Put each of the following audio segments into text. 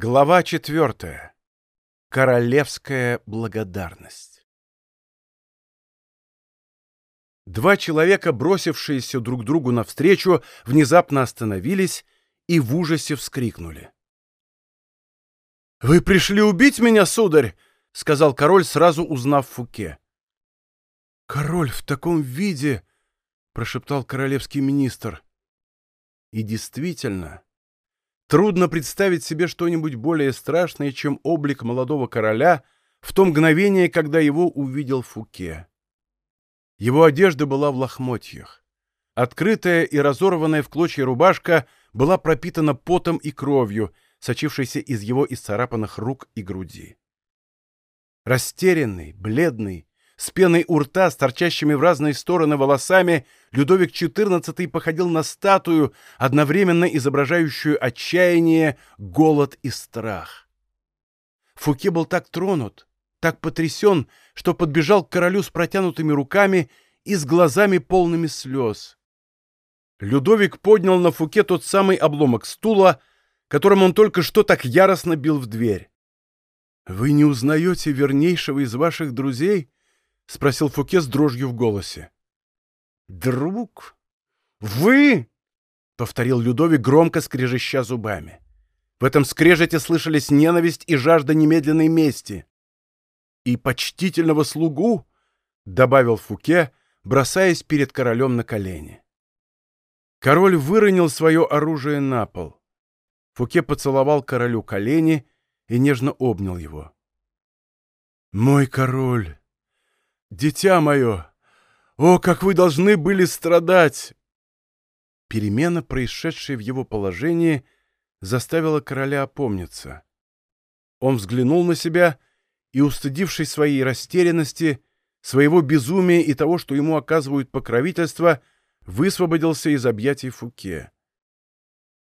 Глава четвертая. Королевская благодарность. Два человека, бросившиеся друг другу навстречу, внезапно остановились и в ужасе вскрикнули. «Вы пришли убить меня, сударь!» — сказал король, сразу узнав Фуке. «Король в таком виде!» — прошептал королевский министр. И действительно, трудно представить себе что-нибудь более страшное, чем облик молодого короля в то мгновение, когда его увидел Фуке. Его одежда была в лохмотьях. Открытая и разорванная в клочья рубашка была пропитана потом и кровью, сочившейся из его исцарапанных рук и груди. Растерянный, бледный, с пеной у рта, с торчащими в разные стороны волосами, Людовик XIV походил на статую, одновременно изображающую отчаяние, голод и страх. Фуке был так тронут, так потрясен, что подбежал к королю с протянутыми руками и с глазами полными слез. Людовик поднял на Фуке тот самый обломок стула, которым он только что так яростно бил в дверь. «Вы не узнаете вернейшего из ваших друзей?» — спросил Фуке с дрожью в голосе. «Друг? Вы?» — повторил Людовик, громко скрежеща зубами. В этом скрежете слышались ненависть и жажда немедленной мести. «И почтительного слугу?» — добавил Фуке, бросаясь перед королем на колени. Король выронил свое оружие на пол. Фуке поцеловал королю колени и нежно обнял его. «Мой король!» «Дитя мое! О, как вы должны были страдать!» Перемена, происшедшая в его положении, заставила короля опомниться. Он взглянул на себя и, устыдившись своей растерянности, своего безумия и того, что ему оказывают покровительство, высвободился из объятий Фуке.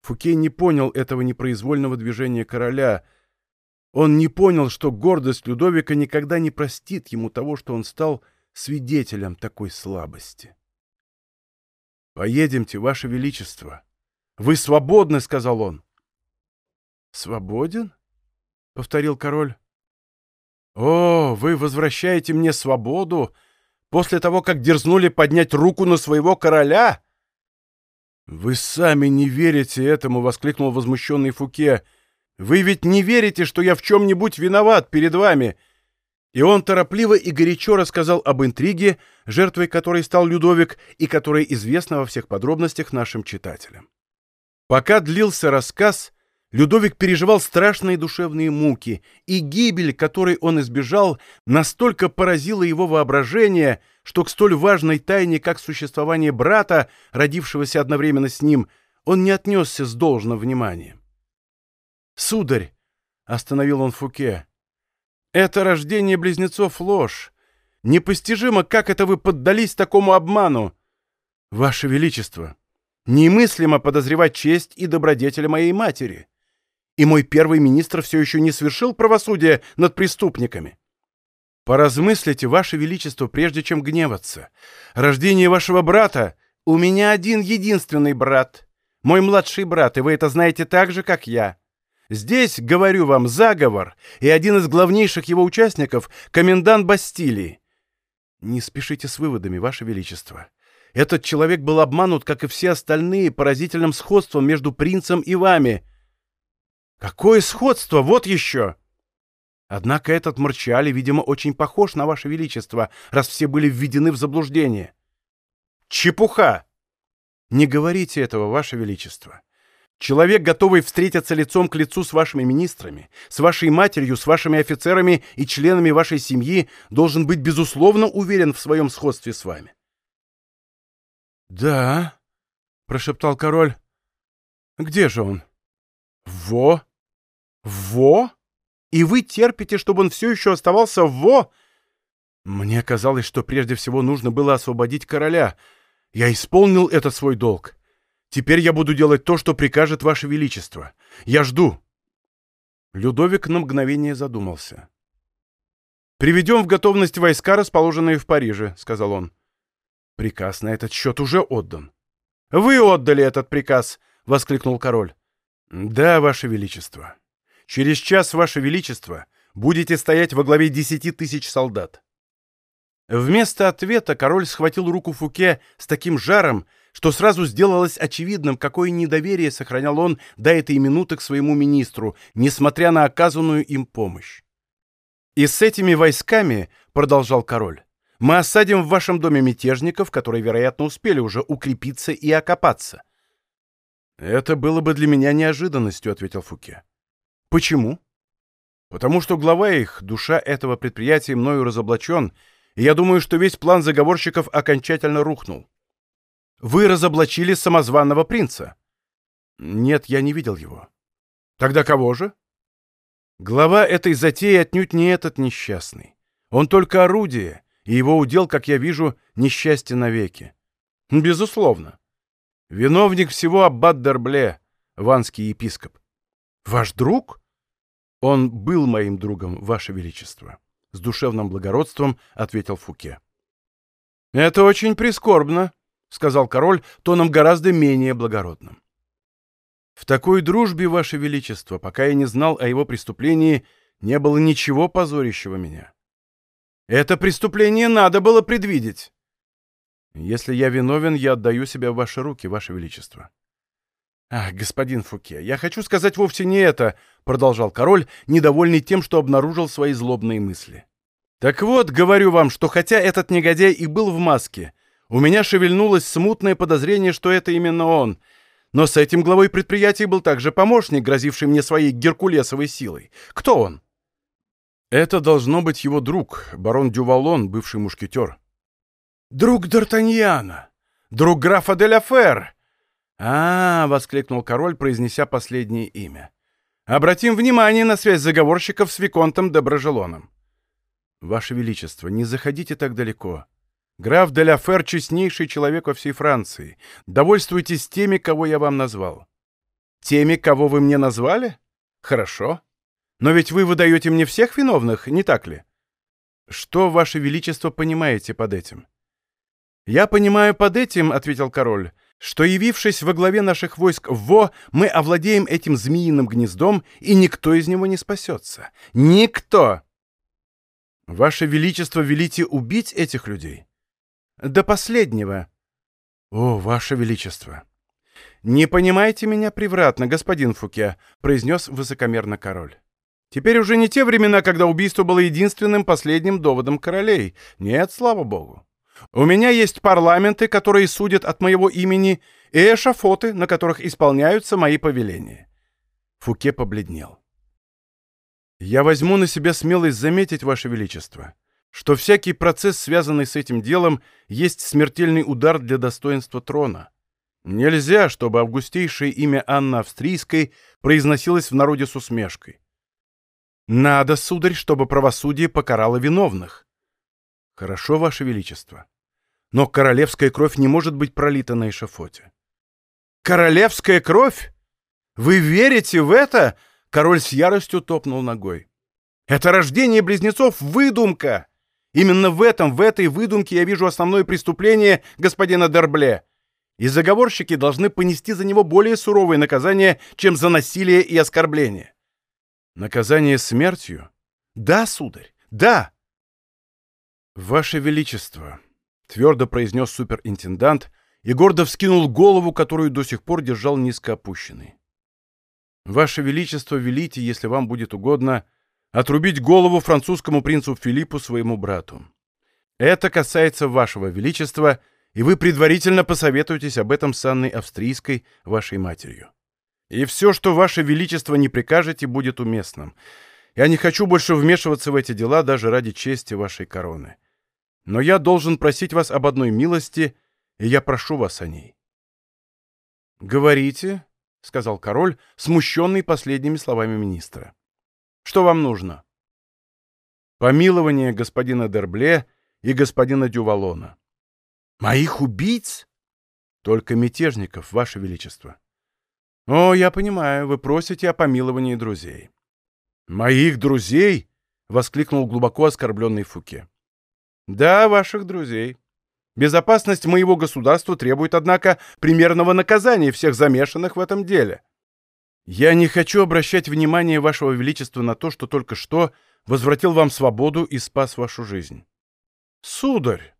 Фуке не понял этого непроизвольного движения короля — он не понял, что гордость Людовика никогда не простит ему того, что он стал свидетелем такой слабости. «Поедемте, Ваше Величество. Вы свободны», — сказал он. «Свободен?» — повторил король. «О, вы возвращаете мне свободу после того, как дерзнули поднять руку на своего короля?» «Вы сами не верите этому!» — воскликнул возмущенный Фуке. Вы ведь не верите, что я в чем-нибудь виноват перед вами!» И он торопливо и горячо рассказал об интриге, жертвой которой стал Людовик и которая известна во всех подробностях нашим читателям. Пока длился рассказ, Людовик переживал страшные душевные муки, и гибель, которой он избежал, настолько поразила его воображение, что к столь важной тайне, как существование брата, родившегося одновременно с ним, он не отнесся с должным вниманием. «Сударь!» — остановил он Фуке. «Это рождение близнецов ложь. Непостижимо, как это вы поддались такому обману. Ваше Величество, немыслимо подозревать честь и добродетель моей матери. И мой первый министр все еще не свершил правосудие над преступниками. Поразмыслите, Ваше Величество, прежде чем гневаться. Рождение вашего брата... У меня один единственный брат. Мой младший брат, и вы это знаете так же, как я. Здесь, говорю вам, заговор, и один из главнейших его участников — комендант Бастилии. Не спешите с выводами, Ваше Величество. Этот человек был обманут, как и все остальные, поразительным сходством между принцем и вами. Какое сходство? Вот еще! Однако этот Марчали, видимо, очень похож на Ваше Величество, раз все были введены в заблуждение. Чепуха! Не говорите этого, Ваше Величество. Человек, готовый встретиться лицом к лицу с вашими министрами, с вашей матерью, с вашими офицерами и членами вашей семьи, должен быть, безусловно, уверен в своем сходстве с вами. «Да», — прошептал король. «Где же он?» «Во? Во? И вы терпите, чтобы он все еще оставался во?» «Мне казалось, что прежде всего нужно было освободить короля. Я исполнил этот свой долг. Теперь я буду делать то, что прикажет Ваше Величество. Я жду». Людовик на мгновение задумался. «Приведем в готовность войска, расположенные в Париже», — сказал он. «Приказ на этот счет уже отдан». «Вы отдали этот приказ!» — воскликнул король. «Да, Ваше Величество. Через час, Ваше Величество, будете стоять во главе десяти тысяч солдат. Вместо ответа король схватил руку Фуке с таким жаром, что сразу сделалось очевидным, какое недоверие сохранял он до этой минуты к своему министру, несмотря на оказанную им помощь. «И с этими войсками, — продолжал король, — мы осадим в вашем доме мятежников, которые, вероятно, успели уже укрепиться и окопаться». «Это было бы для меня неожиданностью», — ответил Фуке. «Почему?» «Потому что глава их, душа этого предприятия, мною разоблачен, — и я думаю, что весь план заговорщиков окончательно рухнул. Вы разоблачили самозванного принца. Нет, я не видел его. Тогда кого же? Глава этой затеи отнюдь не этот несчастный. Он только орудие, и его удел, как я вижу, несчастье навеки. Безусловно. Виновник всего аббат Дербле, ванский епископ. Ваш друг? Он был моим другом, ваше величество с душевным благородством ответил Фуке. «Это очень прискорбно», — сказал король тоном гораздо менее благородным. «В такой дружбе, Ваше Величество, пока я не знал о его преступлении, не было ничего позорящего меня. Это преступление надо было предвидеть. Если я виновен, я отдаю себя в ваши руки, Ваше Величество». «Ах, господин Фуке, я хочу сказать вовсе не это», — продолжал король, недовольный тем, что обнаружил свои злобные мысли. «Так вот, говорю вам, что хотя этот негодяй и был в маске, у меня шевельнулось смутное подозрение, что это именно он. Но с этим главой предприятия был также помощник, грозивший мне своей геркулесовой силой. Кто он?» «Это должно быть его друг, барон Дювалон, бывший мушкетер». «Друг Д'Артаньяна! Друг графа де ла Фер!» «А, — воскликнул король, произнеся последнее имя. Обратим внимание на связь заговорщиков с Виконтом Доброжелоном. Ваше Величество, не заходите так далеко. Граф де ла Фер — честнейший человек во всей Франции. Довольствуйтесь теми, кого я вам назвал. Теми, кого вы мне назвали? Хорошо. Но ведь вы выдаете мне всех виновных, не так ли? Что, Ваше Величество, понимаете под этим? Я понимаю под этим, — ответил король, — что, явившись во главе наших войск в Во, мы овладеем этим змеиным гнездом, и никто из него не спасется. Никто! Ваше Величество велите убить этих людей? До последнего. О, Ваше Величество! Не понимайте меня превратно, господин Фуке, произнес высокомерно король. Теперь уже не те времена, когда убийство было единственным последним доводом королей. Нет, слава богу. У меня есть парламенты, которые судят от моего имени, и эшафоты, на которых исполняются мои повеления». Фуке побледнел. «Я возьму на себя смелость заметить, Ваше Величество, что всякий процесс, связанный с этим делом, есть смертельный удар для достоинства трона. Нельзя, чтобы августейшее имя Анны Австрийской произносилось в народе с усмешкой. Надо, сударь, чтобы правосудие покарало виновных. Хорошо, Ваше Величество. Но королевская кровь не может быть пролита на эшафоте. Королевская кровь? Вы верите в это? Король с яростью топнул ногой. Это рождение близнецов — выдумка! Именно в этом, в этой выдумке я вижу основное преступление господина Дербле. И заговорщики должны понести за него более суровые наказания, чем за насилие и оскорбление. Наказание смертью? Да, сударь, да. «Ваше Величество», — твердо произнес суперинтендант и гордо вскинул голову, которую до сих пор держал низко опущенной. «Ваше Величество, велите, если вам будет угодно, отрубить голову французскому принцу Филиппу, своему брату. Это касается Вашего Величества, и вы предварительно посоветуетесь об этом с Анной Австрийской, вашей матерью. И все, что Ваше Величество не прикажете, будет уместным. Я не хочу больше вмешиваться в эти дела даже ради чести вашей короны. Но я должен просить вас об одной милости, и я прошу вас о ней». «Говорите», — сказал король, смущенный последними словами министра. «Что вам нужно?» «Помилование господина Дербле и господина Дювалона». «Моих убийц?» «Только мятежников, ваше величество». «О, я понимаю, вы просите о помиловании друзей». «Моих друзей?» — воскликнул глубоко оскорбленный Фуке. Да, ваших друзей. Безопасность моего государства требует, однако, примерного наказания всех замешанных в этом деле. Я не хочу обращать внимание Вашего Величества на то, что только что возвратил вам свободу и спас вашу жизнь. Сударь!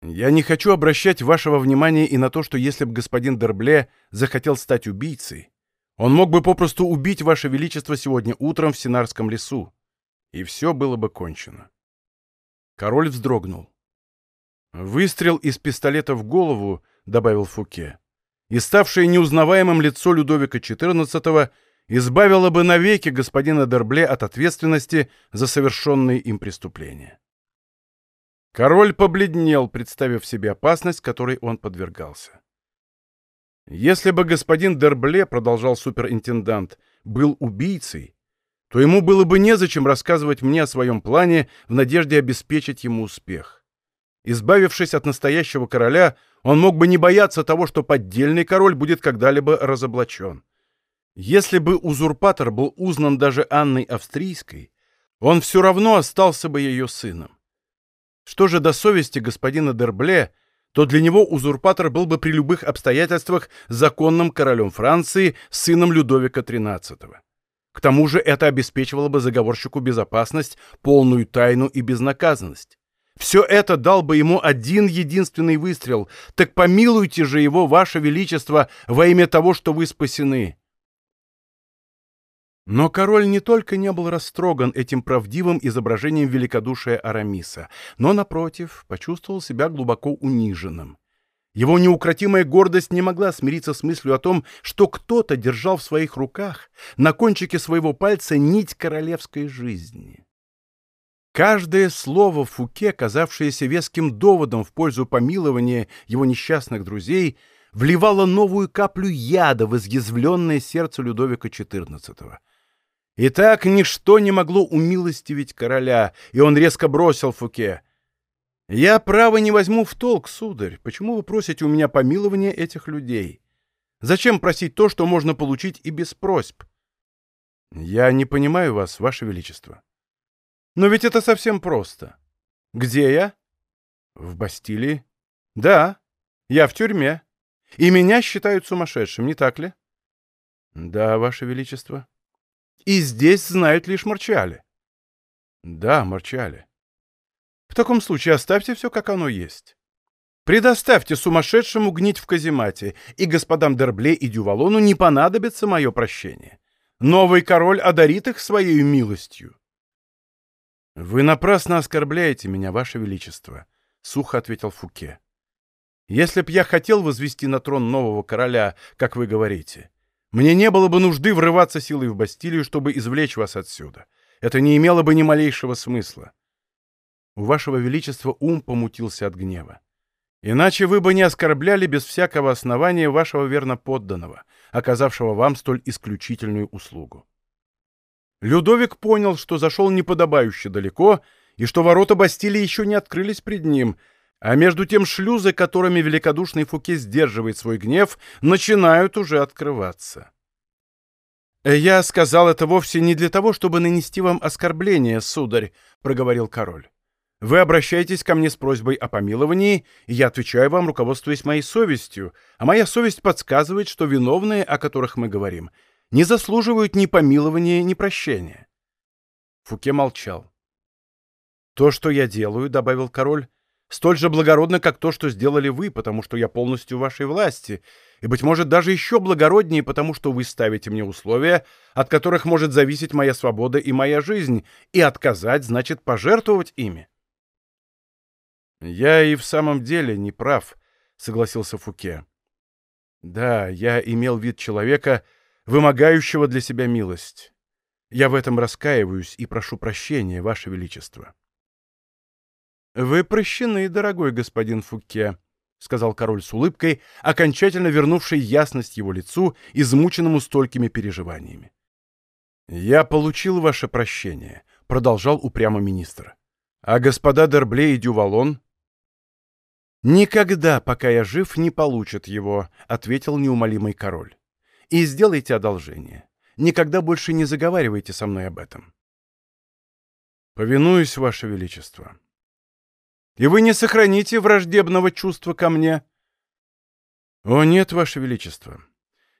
Я не хочу обращать вашего внимания и на то, что если бы господин Дербле захотел стать убийцей, он мог бы попросту убить ваше величество сегодня утром в Синарском лесу, и все было бы кончено. Король вздрогнул. «Выстрел из пистолета в голову», — добавил Фуке, и ставшее неузнаваемым лицо Людовика XIV избавило бы навеки господина Дербле от ответственности за совершенные им преступления. Король побледнел, представив себе опасность, которой он подвергался. Если бы господин Дербле, продолжал суперинтендант, был убийцей, то ему было бы незачем рассказывать мне о своем плане в надежде обеспечить ему успех. Избавившись от настоящего короля, он мог бы не бояться того, что поддельный король будет когда-либо разоблачен. Если бы узурпатор был узнан даже Анной Австрийской, он все равно остался бы ее сыном. Что же до совести господина Дербле, то для него узурпатор был бы при любых обстоятельствах законным королем Франции, сыном Людовика XIII. К тому же это обеспечивало бы заговорщику безопасность, полную тайну и безнаказанность. Все это дал бы ему один единственный выстрел. Так помилуйте же его, ваше величество, во имя того, что вы спасены. Но король не только не был растроган этим правдивым изображением великодушия Арамиса, но, напротив, почувствовал себя глубоко униженным. Его неукротимая гордость не могла смириться с мыслью о том, что кто-то держал в своих руках на кончике своего пальца нить королевской жизни. Каждое слово Фуке, казавшееся веским доводом в пользу помилования его несчастных друзей, вливало новую каплю яда в изъязвленное сердце Людовика XIV. Итак, ничто не могло умилостивить короля, и он резко бросил Фуке. «Я право не возьму в толк, сударь. Почему вы просите у меня помилования этих людей? Зачем просить то, что можно получить и без просьб?» «Я не понимаю вас, ваше величество». «Но ведь это совсем просто. Где я?» «В Бастилии?» «Да, я в тюрьме. И меня считают сумасшедшим, не так ли?» «Да, ваше величество». И здесь знают лишь Марчали. Да, Марчали. В таком случае оставьте все, как оно есть. Предоставьте сумасшедшему гнить в каземате, и господам Дербле и Дювалону не понадобится мое прощение. Новый король одарит их своей милостью. — Вы напрасно оскорбляете меня, ваше величество, — сухо ответил Фуке. — Если б я хотел возвести на трон нового короля, как вы говорите, мне не было бы нужды врываться силой в Бастилию, чтобы извлечь вас отсюда. Это не имело бы ни малейшего смысла. У вашего величества ум помутился от гнева. Иначе вы бы не оскорбляли без всякого основания вашего верноподданного, оказавшего вам столь исключительную услугу. Людовик понял, что зашел неподобающе далеко, и что ворота Бастилии еще не открылись пред ним, а между тем шлюзы, которыми великодушный Фуке сдерживает свой гнев, начинают уже открываться. «Я сказал это вовсе не для того, чтобы нанести вам оскорбление, сударь», — проговорил король. «Вы обращаетесь ко мне с просьбой о помиловании, и я отвечаю вам, руководствуясь моей совестью, а моя совесть подсказывает, что виновные, о которых мы говорим, не заслуживают ни помилования, ни прощения». Фуке молчал. «То, что я делаю», — добавил король, — столь же благородно, как то, что сделали вы, потому что я полностью в вашей власти, и, быть может, даже еще благороднее, потому что вы ставите мне условия, от которых может зависеть моя свобода и моя жизнь, и отказать значит пожертвовать ими. «Я и в самом деле не прав», — согласился Фуке. «Да, я имел вид человека, вымогающего для себя милость. Я в этом раскаиваюсь и прошу прощения, Ваше Величество». «Вы прощены, дорогой господин Фуке», — сказал король с улыбкой, окончательно вернувший ясность его лицу, измученному столькими переживаниями. «Я получил ваше прощение», — продолжал упрямо министр. «А господа Дербле и Дювалон?» «Никогда, пока я жив, не получат его», — ответил неумолимый король. «И сделайте одолжение. Никогда больше не заговаривайте со мной об этом». «Повинуюсь, ваше величество», и вы не сохраните враждебного чувства ко мне?» «О нет, Ваше Величество.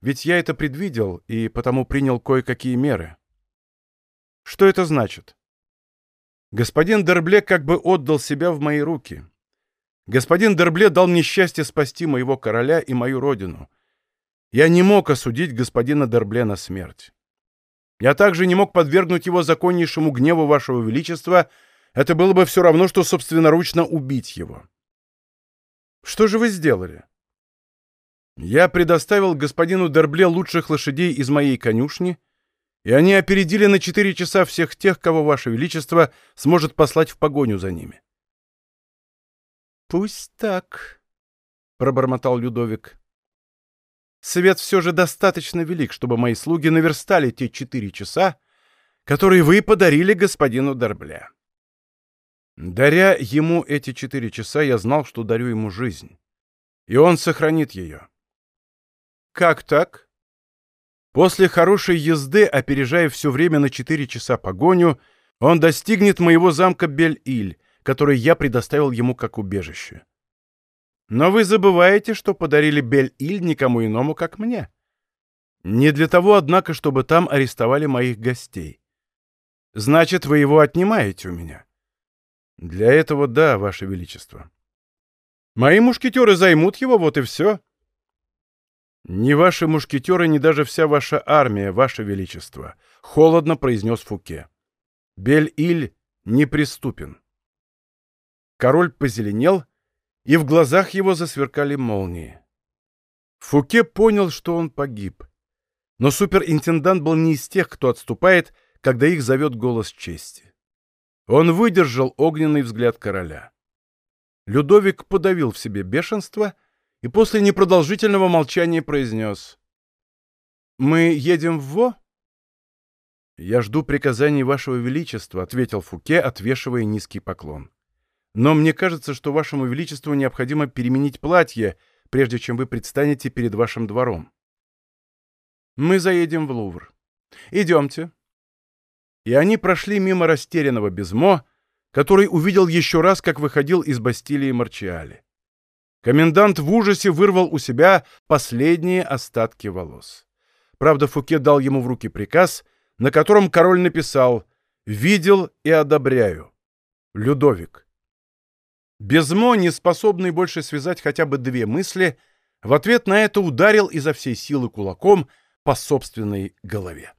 ведь я это предвидел и потому принял кое-какие меры. Что это значит? Господин Дербле как бы отдал себя в мои руки. Господин Дербле дал мне счастье спасти моего короля и мою родину. Я не мог осудить господина Дербле на смерть. Я также не мог подвергнуть его законнейшему гневу вашего величества. Это было бы все равно, что собственноручно убить его. Что же вы сделали? Я предоставил господину Дербле лучших лошадей из моей конюшни, и они опередили на четыре часа всех тех, кого ваше величество сможет послать в погоню за ними. «Пусть так», — пробормотал Людовик. «Свет все же достаточно велик, чтобы мои слуги наверстали те четыре часа, которые вы подарили господину Дербле. Даря ему эти четыре часа, я знал, что дарю ему жизнь, и он сохранит ее. Как так? После хорошей езды, опережая все время на четыре часа погоню, он достигнет моего замка Бель-Иль, который я предоставил ему как убежище. Но вы забываете, что подарили Бель-Иль никому иному, как мне. Не для того, однако, чтобы там арестовали моих гостей. Значит, вы его отнимаете у меня. Для этого да, ваше величество. Мои мушкетеры займут его, вот и все. Ни ваши мушкетеры, ни даже вся ваша армия, ваше величество, холодно произнес Фуке. Бель-Иль неприступен. Король позеленел, и в глазах его засверкали молнии. Фуке понял, что он погиб. Но суперинтендант был не из тех, кто отступает, когда их зовет голос чести. Он выдержал огненный взгляд короля. Людовик подавил в себе бешенство и после непродолжительного молчания произнес. «Мы едем в Во?» «Я жду приказаний Вашего Величества», — ответил Фуке, отвешивая низкий поклон. Но мне кажется, что вашему величеству необходимо переменить платье, прежде чем вы предстанете перед вашим двором. Мы заедем в Лувр. Идемте. И они прошли мимо растерянного Безмо, который увидел еще раз, как выходил из Бастилии Марчиали. Комендант в ужасе вырвал у себя последние остатки волос. Правда, Фуке дал ему в руки приказ, на котором король написал «Видел и одобряю. Людовик». Безмо, не способный больше связать хотя бы две мысли, в ответ на это ударил изо всей силы кулаком по собственной голове.